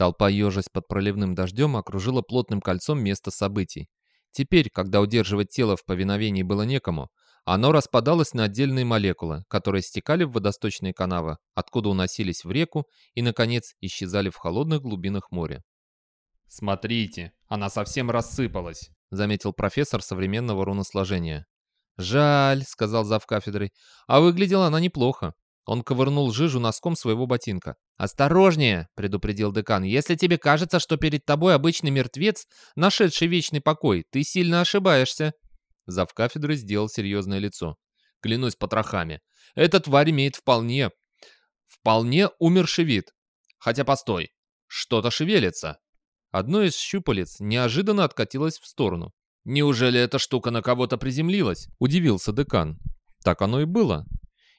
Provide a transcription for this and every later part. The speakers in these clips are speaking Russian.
Толпа, ежась под проливным дождем, окружила плотным кольцом место событий. Теперь, когда удерживать тело в повиновении было некому, оно распадалось на отдельные молекулы, которые стекали в водосточные канавы, откуда уносились в реку и, наконец, исчезали в холодных глубинах моря. «Смотрите, она совсем рассыпалась», — заметил профессор современного руносложения. «Жаль», — сказал зав кафедрой, — «а выглядела она неплохо». Он ковырнул жижу носком своего ботинка. «Осторожнее!» — предупредил декан. «Если тебе кажется, что перед тобой обычный мертвец, нашедший вечный покой, ты сильно ошибаешься». Зав кафедры сделал серьезное лицо. «Клянусь потрохами, эта тварь имеет вполне... вполне умерший вид. Хотя, постой, что-то шевелится». Одно из щупалец неожиданно откатилось в сторону. «Неужели эта штука на кого-то приземлилась?» — удивился декан. Так оно и было.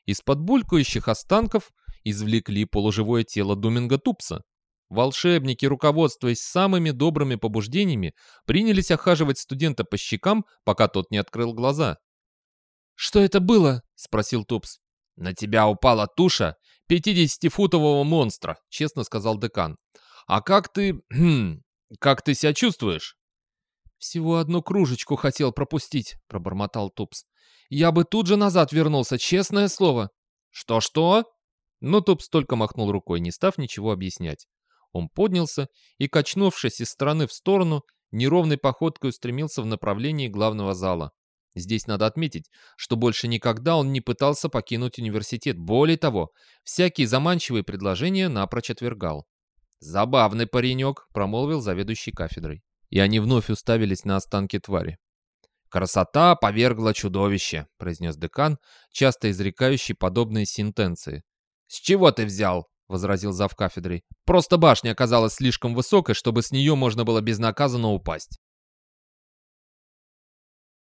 Из-под булькающих останков извлекли полуживое тело Думинга Тупса. Волшебники, руководствуясь самыми добрыми побуждениями, принялись охаживать студента по щекам, пока тот не открыл глаза. «Что это было?» — спросил Тупс. «На тебя упала туша пятидесятифутового монстра», — честно сказал декан. «А как ты... Хм, как ты себя чувствуешь?» «Всего одну кружечку хотел пропустить», — пробормотал Тупс. «Я бы тут же назад вернулся, честное слово». «Что-что?» Но Тупс только махнул рукой, не став ничего объяснять. Он поднялся и, качнувшись из стороны в сторону, неровной походкой устремился в направлении главного зала. Здесь надо отметить, что больше никогда он не пытался покинуть университет. Более того, всякие заманчивые предложения напрочь отвергал. «Забавный паренек», — промолвил заведующий кафедрой и они вновь уставились на останки твари. «Красота повергла чудовище», — произнес декан, часто изрекающий подобные сентенции. «С чего ты взял?» — возразил зав кафедрой. «Просто башня оказалась слишком высокой, чтобы с нее можно было безнаказанно упасть».